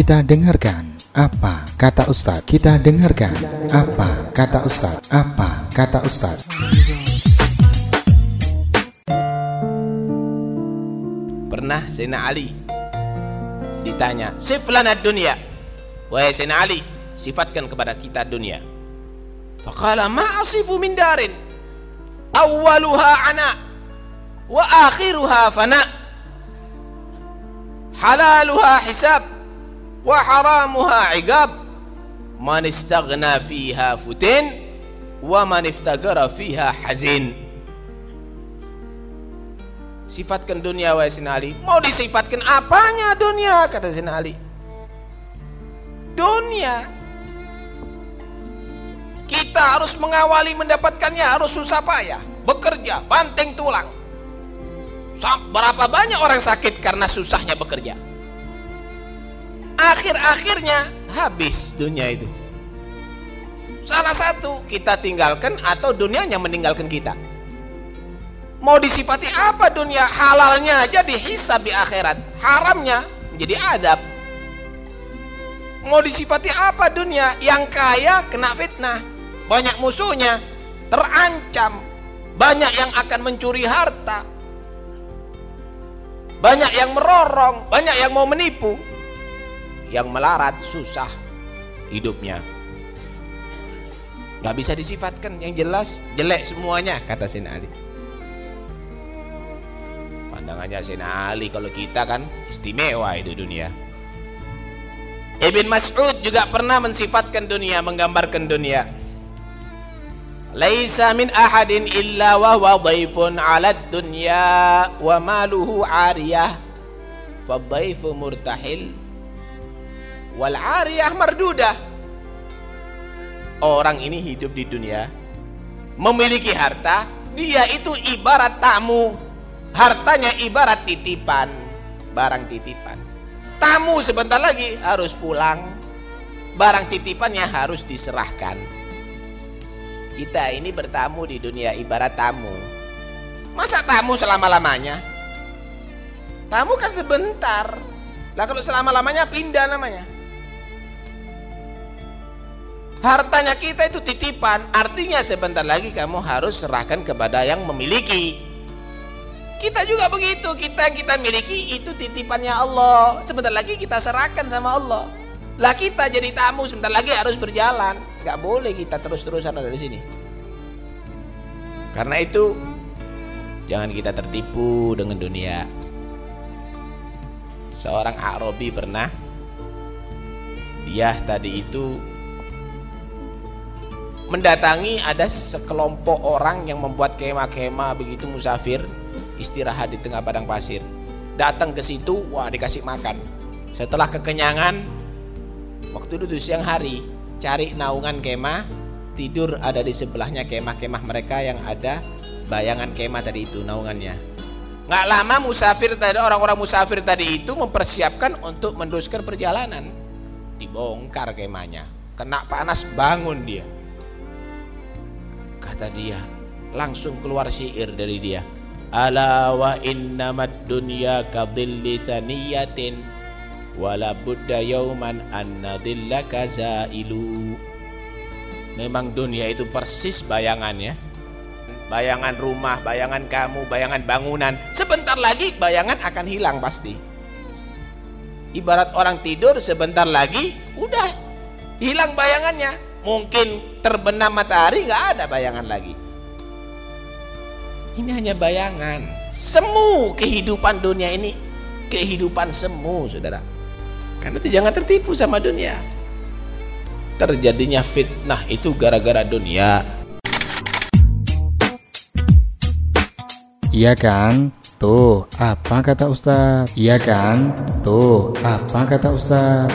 Kita dengarkan apa kata Ustadz. Kita dengarkan apa kata Ustadz. Apa kata Ustadz. Pernah Sayyidina Ali ditanya, "Siflana dunia." Wahai Sayyidina Ali, sifatkan kepada kita dunia. Faqala ma asifu min darin awwaluha ana wa akhiruha fana halaluha hisab wa haramuha igab. Man istaghna fiha futin wa man iftagara fiha hazin. Sifatkan dunia wahai Sina Ali. Mau disifatkan apanya dunia? Kata Sina Ali. Dunia. Kita harus mengawali mendapatkannya harus susah payah. Bekerja banting tulang. Berapa banyak orang sakit karena susahnya bekerja akhir-akhirnya habis dunia itu. Salah satu kita tinggalkan atau dunianya meninggalkan kita. Mau disifati apa dunia halalnya aja dihisab di akhirat haramnya menjadi adab. Mau disifati apa dunia yang kaya kena fitnah banyak musuhnya terancam banyak yang akan mencuri harta banyak yang merorong banyak yang mau menipu yang melarat susah hidupnya. Nggak bisa disifatkan yang jelas jelek semuanya kata Sina Ali. Pandangannya Sina Ali kalau kita kan istimewa itu dunia. Ibn Mas'ud juga pernah mensifatkan dunia menggambarkan dunia. Laisa min ahadin illa wa huwa dhaifun 'ala dunya wa maluhu 'ariyah. Fa dhaifu murtahil wal ariyah mardudah. Orang ini hidup di dunia memiliki harta dia itu ibarat tamu. Hartanya ibarat titipan barang titipan. Tamu sebentar lagi harus pulang barang titipannya harus diserahkan. Kita ini bertamu di dunia ibarat tamu. Masa tamu selama-lamanya? Tamu kan sebentar. Lah kalau selama-lamanya pindah namanya hartanya kita itu titipan. Artinya sebentar lagi kamu harus serahkan kepada yang memiliki. Kita juga begitu. Kita kita miliki itu titipannya Allah. Sebentar lagi kita serahkan sama Allah. Lah kita jadi tamu sebentar lagi harus berjalan. Nggak boleh kita terus-terusan ada di sini. Karena itu jangan kita tertipu dengan dunia. Seorang Arabi pernah dia tadi itu mendatangi ada sekelompok orang yang membuat kemah-kemah begitu musafir istirahat di tengah padang pasir. Datang ke situ wah dikasih makan. Setelah kekenyangan waktu itu siang hari cari naungan kemah tidur ada di sebelahnya kemah-kemah mereka yang ada bayangan kemah tadi itu naungannya. Nggak lama musafir tadi orang-orang musafir tadi itu mempersiapkan untuk meneruskan perjalanan. Dibongkar kemahnya. Kena panas bangun dia kata dia. Langsung keluar syair dari dia. Ala wa innamad dunya kadhilli thaniyatin. Wala budda yauman annadillaka zailu. Memang dunia itu persis bayangannya bayangan rumah, bayangan kamu, bayangan bangunan. Sebentar lagi bayangan akan hilang pasti. Ibarat orang tidur sebentar lagi udah hilang bayangannya mungkin terbenam matahari nggak ada bayangan lagi ini hanya bayangan semu kehidupan dunia ini kehidupan semu saudara karena itu jangan tertipu sama dunia terjadinya fitnah itu gara-gara dunia Iya kan? Tuh, apa kata Ustaz? Iya kan? Tuh, apa kata Ustaz?